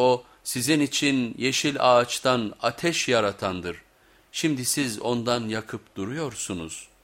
O sizin için yeşil ağaçtan ateş yaratandır. Şimdi siz ondan yakıp duruyorsunuz.''